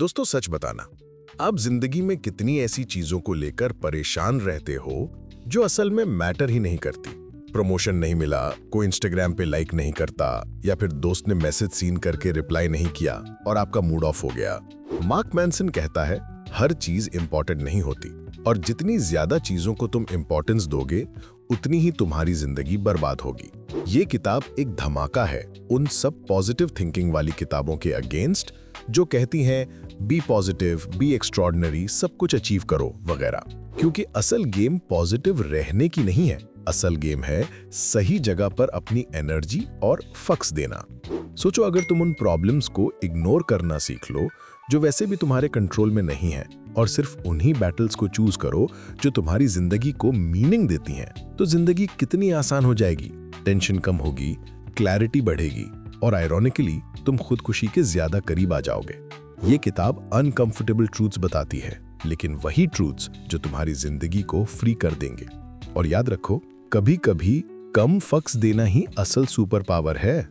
दोस्तों, सच बताना, आप ज़िंदगी में कितनी ऐसी चीज़ों को लेकर परेशान रहते हो जो असल में मैटर ही नहीं करती? प्रमोशन नहीं मिला, कोई इंस्टाग्राम पे लाइक नहीं करता, या फिर दोस्त ने मैसेज सीन करके रिप्लाई नहीं किया और आपका मूड ऑफ़ हो गया। मार्क मैनसन कहता है, हर चीज़ इंपॉर्टेंट नहीं होती। और जितनी ज़्यादा चीज़ों को तुम इम्पोर्टेंस दोगे, उतनी ही तुम्हारी ज़िंदगी बर्बाद होगी। ये किताब एक धमाका है उन सब पॉजिटिव थिंकिंग वाली किताबों के अगेंस्ट जो कहती हैं बी पॉजिटिव बी एक्स्ट्रॉडनरी सब कुछ अचीव करो, वगैरह। क्योंकि असल गेम पॉजिटिव रहने की नहीं है। असल गेम है, सही जगह पर अपनी एनर्जी और फक्स देना। सोचो, अगर तुम उन प्रॉब्लम्स को इग्नोर करना सीख लो, जो वैसे भी तुम्हारे कंट्रोल में नहीं है, और सिर्फ़ उन्हीं बैटल्स को चूज़ करो, जो तुम्हारी ज़िंदगी को मीनिंग देती हैं तो ज़िंदगी कितनी आसान हो जाएगी। टेंशन कम होगी क्लैरिटी बढ़ेगी, और आयरॉनिकली तुम खुदकुशी के ज़्यादा करीब आ जाओगे। ये किताब अनकंफर्टेबल ट्रूथ्स बताती है, लेकिन वही ट्रूथ्स जो तुम्हारी ज़िंदगी को फ्री कर देंगे। और याद रखो कभी कभी कम फक्स देना ही असल सुपर पावर है।